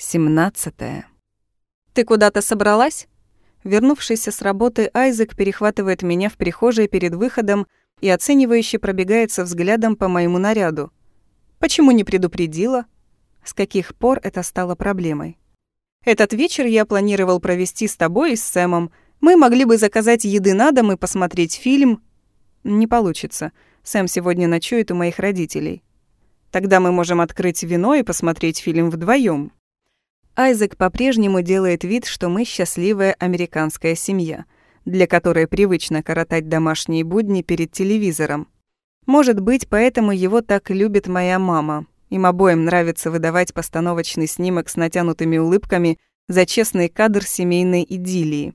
17. «Ты куда-то собралась?» Вернувшийся с работы Айзек перехватывает меня в прихожей перед выходом и оценивающе пробегается взглядом по моему наряду. «Почему не предупредила?» С каких пор это стало проблемой? «Этот вечер я планировал провести с тобой и с Сэмом. Мы могли бы заказать еды на дом и посмотреть фильм». «Не получится. Сэм сегодня ночует у моих родителей». «Тогда мы можем открыть вино и посмотреть фильм вдвоем. Айзек по-прежнему делает вид, что мы счастливая американская семья, для которой привычно коротать домашние будни перед телевизором. Может быть, поэтому его так любит моя мама. Им обоим нравится выдавать постановочный снимок с натянутыми улыбками за честный кадр семейной идиллии.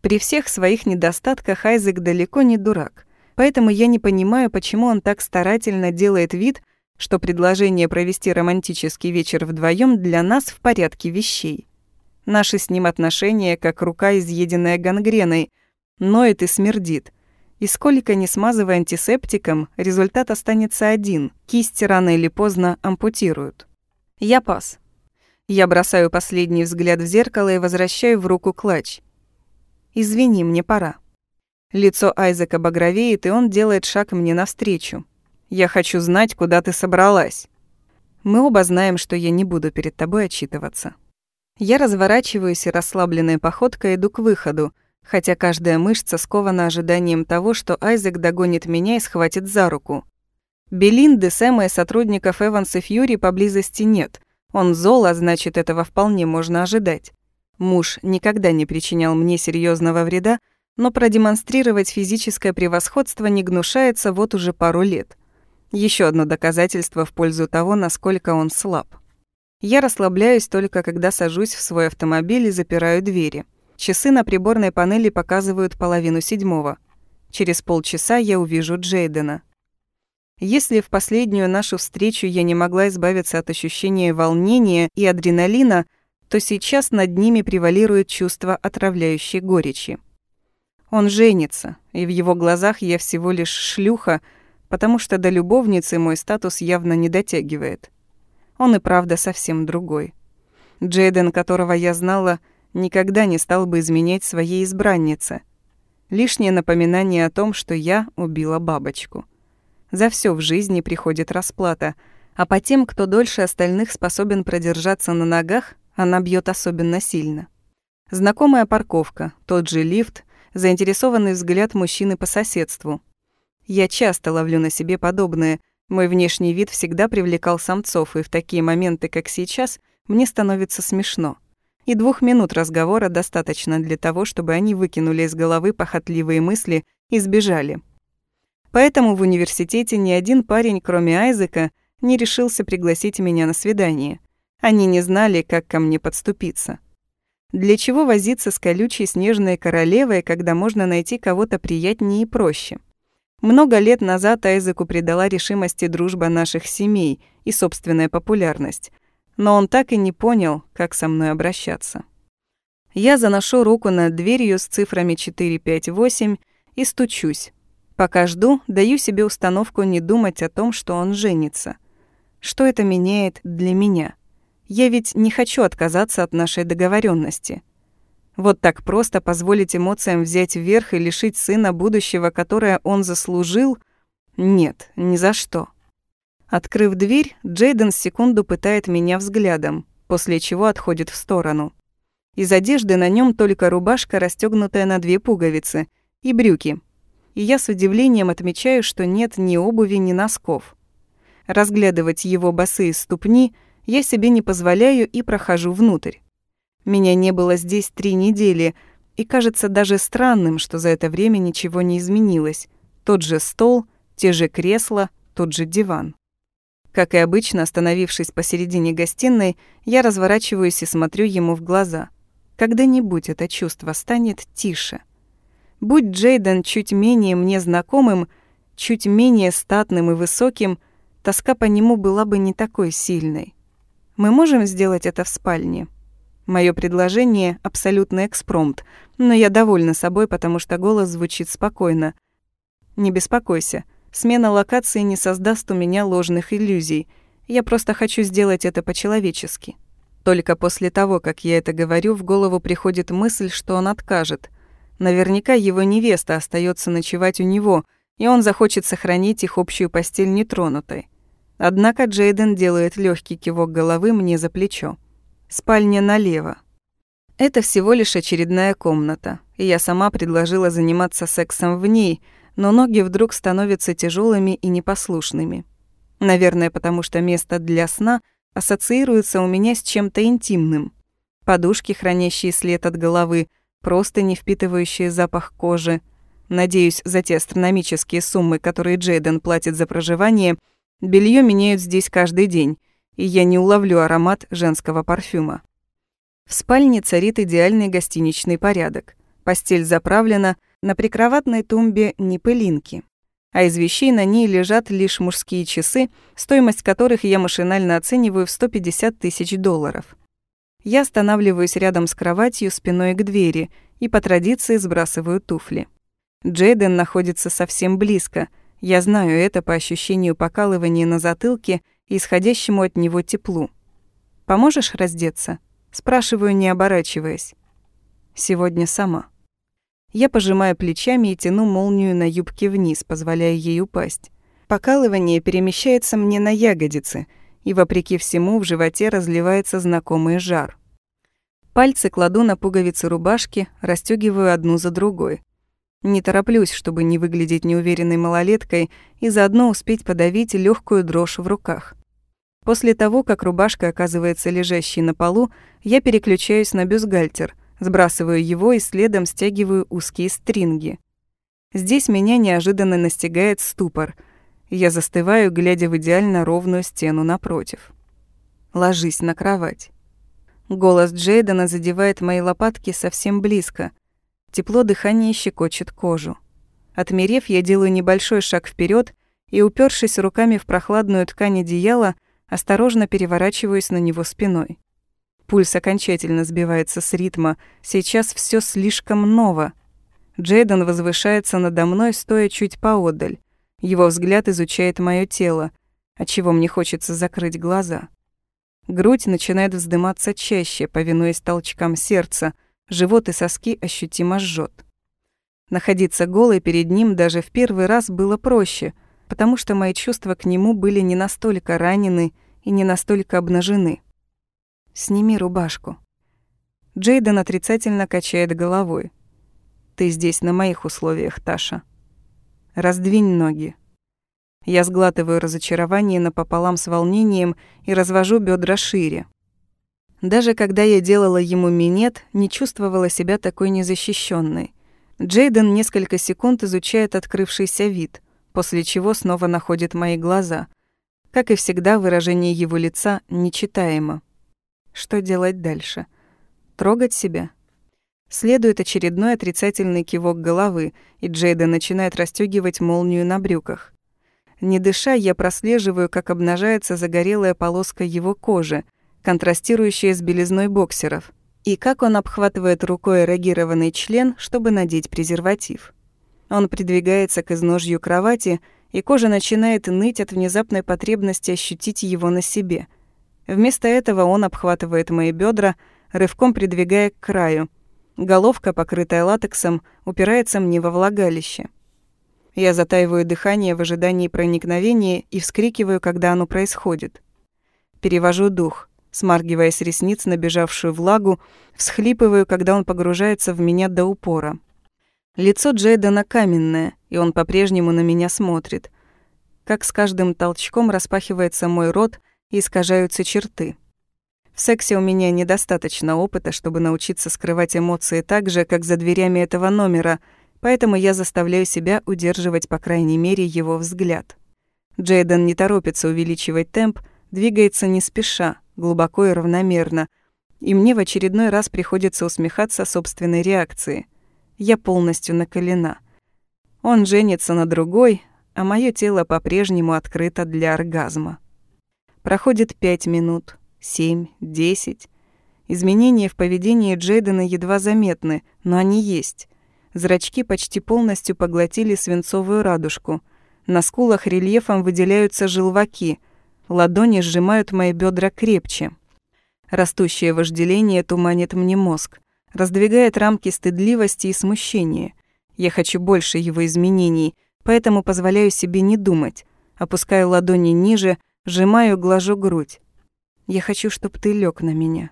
При всех своих недостатках Айзек далеко не дурак, поэтому я не понимаю, почему он так старательно делает вид, что предложение провести романтический вечер вдвоем для нас в порядке вещей. Наши с ним отношения как рука, изъеденная гангреной, ноет и смердит. И сколько не смазывая антисептиком, результат останется один – кисти рано или поздно ампутируют. Я пас. Я бросаю последний взгляд в зеркало и возвращаю в руку клатч. «Извини, мне пора». Лицо Айзека багровеет, и он делает шаг мне навстречу. Я хочу знать, куда ты собралась. Мы оба знаем, что я не буду перед тобой отчитываться. Я разворачиваюсь и расслабленной походкой иду к выходу, хотя каждая мышца скована ожиданием того, что Айзек догонит меня и схватит за руку. Белинды, Сэма и сотрудников Эванс и Фьюри поблизости нет. Он зол, а значит, этого вполне можно ожидать. Муж никогда не причинял мне серьезного вреда, но продемонстрировать физическое превосходство не гнушается вот уже пару лет. Еще одно доказательство в пользу того, насколько он слаб. Я расслабляюсь только когда сажусь в свой автомобиль и запираю двери. Часы на приборной панели показывают половину седьмого. Через полчаса я увижу Джейдена. Если в последнюю нашу встречу я не могла избавиться от ощущения волнения и адреналина, то сейчас над ними превалирует чувство отравляющей горечи. Он женится, и в его глазах я всего лишь шлюха, потому что до любовницы мой статус явно не дотягивает. Он и правда совсем другой. Джейден, которого я знала, никогда не стал бы изменять своей избраннице. Лишнее напоминание о том, что я убила бабочку. За все в жизни приходит расплата, а по тем, кто дольше остальных способен продержаться на ногах, она бьет особенно сильно. Знакомая парковка, тот же лифт, заинтересованный взгляд мужчины по соседству — я часто ловлю на себе подобное. Мой внешний вид всегда привлекал самцов, и в такие моменты, как сейчас, мне становится смешно. И двух минут разговора достаточно для того, чтобы они выкинули из головы похотливые мысли и сбежали. Поэтому в университете ни один парень, кроме Айзека, не решился пригласить меня на свидание. Они не знали, как ко мне подступиться. Для чего возиться с колючей снежной королевой, когда можно найти кого-то приятнее и проще? Много лет назад Айзеку придала решимости дружба наших семей и собственная популярность, но он так и не понял, как со мной обращаться. Я заношу руку над дверью с цифрами 458 и стучусь. Пока жду, даю себе установку не думать о том, что он женится. Что это меняет для меня? Я ведь не хочу отказаться от нашей договоренности. Вот так просто позволить эмоциям взять вверх и лишить сына будущего, которое он заслужил? Нет, ни за что. Открыв дверь, Джейден секунду пытает меня взглядом, после чего отходит в сторону. Из одежды на нем только рубашка, расстегнутая на две пуговицы, и брюки. И я с удивлением отмечаю, что нет ни обуви, ни носков. Разглядывать его босые ступни я себе не позволяю и прохожу внутрь. Меня не было здесь три недели, и кажется даже странным, что за это время ничего не изменилось. Тот же стол, те же кресла, тот же диван. Как и обычно, остановившись посередине гостиной, я разворачиваюсь и смотрю ему в глаза. Когда-нибудь это чувство станет тише. Будь Джейден чуть менее мне знакомым, чуть менее статным и высоким, тоска по нему была бы не такой сильной. Мы можем сделать это в спальне. Мое предложение — абсолютный экспромт, но я довольна собой, потому что голос звучит спокойно. Не беспокойся, смена локации не создаст у меня ложных иллюзий. Я просто хочу сделать это по-человечески. Только после того, как я это говорю, в голову приходит мысль, что он откажет. Наверняка его невеста остается ночевать у него, и он захочет сохранить их общую постель нетронутой. Однако Джейден делает легкий кивок головы мне за плечо. Спальня налево. Это всего лишь очередная комната, и я сама предложила заниматься сексом в ней, но ноги вдруг становятся тяжелыми и непослушными. Наверное, потому что место для сна ассоциируется у меня с чем-то интимным. Подушки, хранящие след от головы, просто не впитывающие запах кожи. Надеюсь, за те астрономические суммы, которые Джейден платит за проживание – Белье меняют здесь каждый день, и я не уловлю аромат женского парфюма. В спальне царит идеальный гостиничный порядок. Постель заправлена, на прикроватной тумбе не пылинки. А из вещей на ней лежат лишь мужские часы, стоимость которых я машинально оцениваю в 150 тысяч долларов. Я останавливаюсь рядом с кроватью спиной к двери и по традиции сбрасываю туфли. Джейден находится совсем близко, я знаю это по ощущению покалывания на затылке и исходящему от него теплу. «Поможешь раздеться?» Спрашиваю, не оборачиваясь. «Сегодня сама». Я пожимаю плечами и тяну молнию на юбке вниз, позволяя ей упасть. Покалывание перемещается мне на ягодицы, и, вопреки всему, в животе разливается знакомый жар. Пальцы кладу на пуговицы рубашки, расстёгиваю одну за другой. Не тороплюсь, чтобы не выглядеть неуверенной малолеткой и заодно успеть подавить легкую дрожь в руках. После того, как рубашка оказывается лежащей на полу, я переключаюсь на бюстгальтер, сбрасываю его и следом стягиваю узкие стринги. Здесь меня неожиданно настигает ступор. Я застываю, глядя в идеально ровную стену напротив. Ложись на кровать. Голос Джейдена задевает мои лопатки совсем близко, Тепло дыхания щекочет кожу. Отмерев, я делаю небольшой шаг вперед и, упершись руками в прохладную ткань одеяла, осторожно переворачиваюсь на него спиной. Пульс окончательно сбивается с ритма. Сейчас все слишком ново. Джейден возвышается надо мной, стоя чуть поодаль. Его взгляд изучает мое тело, отчего мне хочется закрыть глаза. Грудь начинает вздыматься чаще, повинуясь толчкам сердца — Живот и соски ощутимо жжет. Находиться голой перед ним даже в первый раз было проще, потому что мои чувства к нему были не настолько ранены и не настолько обнажены. «Сними рубашку». Джейден отрицательно качает головой. «Ты здесь на моих условиях, Таша. Раздвинь ноги». Я сглатываю разочарование напополам с волнением и развожу бедра шире. Даже когда я делала ему минет, не чувствовала себя такой незащищенной. Джейден несколько секунд изучает открывшийся вид, после чего снова находит мои глаза. Как и всегда, выражение его лица нечитаемо. Что делать дальше? Трогать себя? Следует очередной отрицательный кивок головы, и Джейден начинает расстёгивать молнию на брюках. Не дыша, я прослеживаю, как обнажается загорелая полоска его кожи — контрастирующее с белизной боксеров, и как он обхватывает рукой эрегированный член, чтобы надеть презерватив. Он придвигается к изножью кровати, и кожа начинает ныть от внезапной потребности ощутить его на себе. Вместо этого он обхватывает мои бедра, рывком придвигая к краю. Головка, покрытая латексом, упирается мне во влагалище. Я затаиваю дыхание в ожидании проникновения и вскрикиваю, когда оно происходит. Перевожу дух смаргивая с ресниц набежавшую влагу, всхлипываю, когда он погружается в меня до упора. Лицо Джейдена каменное, и он по-прежнему на меня смотрит. Как с каждым толчком распахивается мой рот и искажаются черты. В сексе у меня недостаточно опыта, чтобы научиться скрывать эмоции так же, как за дверями этого номера, поэтому я заставляю себя удерживать, по крайней мере, его взгляд. Джейден не торопится увеличивать темп, двигается не спеша, глубоко и равномерно, и мне в очередной раз приходится усмехаться собственной реакции. Я полностью наколена. Он женится на другой, а мое тело по-прежнему открыто для оргазма. Проходит пять минут, семь, десять. Изменения в поведении Джейдена едва заметны, но они есть. Зрачки почти полностью поглотили свинцовую радужку. На скулах рельефом выделяются желваки — Ладони сжимают мои бедра крепче. Растущее вожделение туманит мне мозг, раздвигает рамки стыдливости и смущения. Я хочу больше его изменений, поэтому позволяю себе не думать. Опускаю ладони ниже, сжимаю, глажу грудь. Я хочу, чтобы ты лег на меня.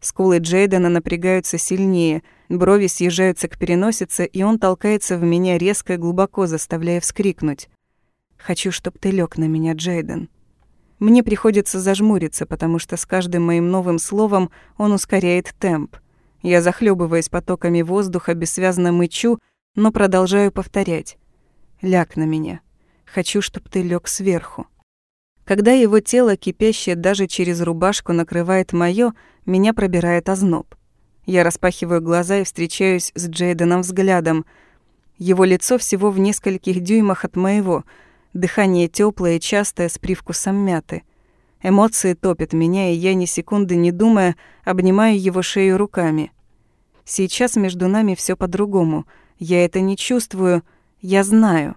Скулы Джейдена напрягаются сильнее, брови съезжаются к переносице, и он толкается в меня резко и глубоко, заставляя вскрикнуть. «Хочу, чтобы ты лег на меня, Джейден». Мне приходится зажмуриться, потому что с каждым моим новым словом он ускоряет темп. Я захлебываясь потоками воздуха, бессвязно мычу, но продолжаю повторять. «Ляг на меня. Хочу, чтобы ты лег сверху». Когда его тело, кипящее даже через рубашку, накрывает моё, меня пробирает озноб. Я распахиваю глаза и встречаюсь с Джейденом взглядом. Его лицо всего в нескольких дюймах от моего, дыхание тёплое и частое с привкусом мяты. Эмоции топят меня, и я ни секунды не думая, обнимаю его шею руками. Сейчас между нами всё по-другому. Я это не чувствую, я знаю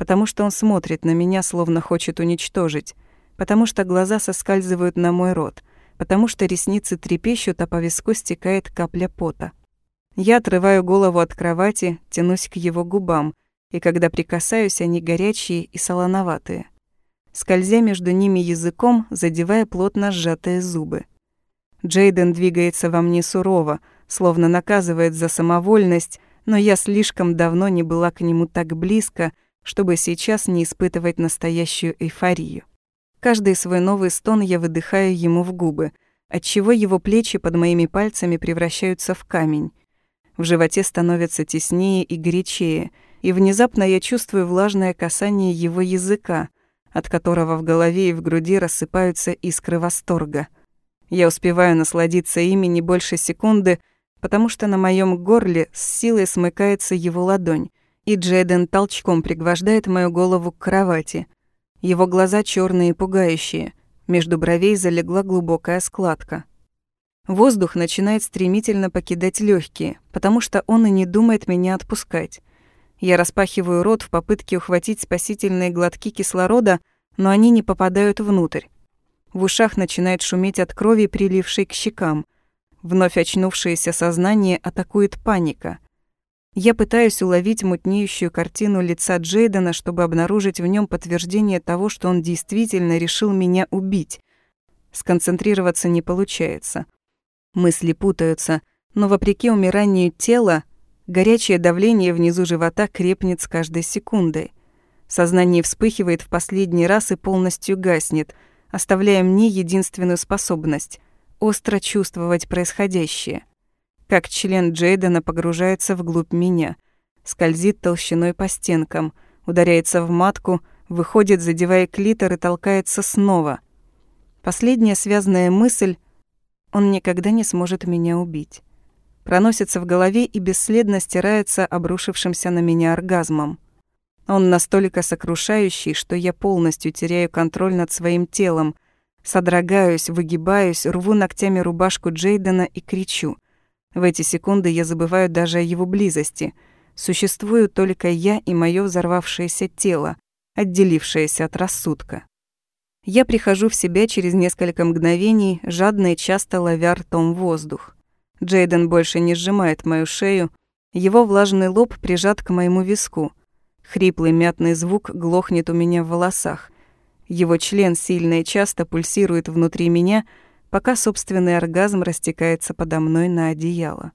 потому что он смотрит на меня, словно хочет уничтожить, потому что глаза соскальзывают на мой рот, потому что ресницы трепещут, а по виску стекает капля пота. Я отрываю голову от кровати, тянусь к его губам, и когда прикасаюсь, они горячие и солоноватые. Скользя между ними языком, задевая плотно сжатые зубы. Джейден двигается во мне сурово, словно наказывает за самовольность, но я слишком давно не была к нему так близко, чтобы сейчас не испытывать настоящую эйфорию. Каждый свой новый стон я выдыхаю ему в губы, отчего его плечи под моими пальцами превращаются в камень. В животе становится теснее и горячее, и внезапно я чувствую влажное касание его языка, от которого в голове и в груди рассыпаются искры восторга. Я успеваю насладиться ими не больше секунды, потому что на моем горле с силой смыкается его ладонь, и Джейден толчком пригвождает мою голову к кровати. Его глаза черные и пугающие. Между бровей залегла глубокая складка. Воздух начинает стремительно покидать легкие, потому что он и не думает меня отпускать. Я распахиваю рот в попытке ухватить спасительные глотки кислорода, но они не попадают внутрь. В ушах начинает шуметь от крови, прилившей к щекам. Вновь очнувшееся сознание атакует паника — я пытаюсь уловить мутнеющую картину лица Джейдена, чтобы обнаружить в нем подтверждение того, что он действительно решил меня убить. Сконцентрироваться не получается. Мысли путаются, но вопреки умиранию тела, горячее давление внизу живота крепнет с каждой секундой. Сознание вспыхивает в последний раз и полностью гаснет, оставляя мне единственную способность — остро чувствовать происходящее как член Джейдена погружается вглубь меня, скользит толщиной по стенкам, ударяется в матку, выходит, задевая клитор и толкается снова. Последняя связанная мысль — он никогда не сможет меня убить. Проносится в голове и бесследно стирается обрушившимся на меня оргазмом. Он настолько сокрушающий, что я полностью теряю контроль над своим телом, содрогаюсь, выгибаюсь, рву ногтями рубашку Джейдена и кричу — в эти секунды я забываю даже о его близости. Существую только я и моё взорвавшееся тело, отделившееся от рассудка. Я прихожу в себя через несколько мгновений, жадно и часто ловя ртом воздух. Джейден больше не сжимает мою шею, его влажный лоб прижат к моему виску. Хриплый мятный звук глохнет у меня в волосах. Его член сильно и часто пульсирует внутри меня, пока собственный оргазм растекается подо мной на одеяло.